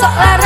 sok lara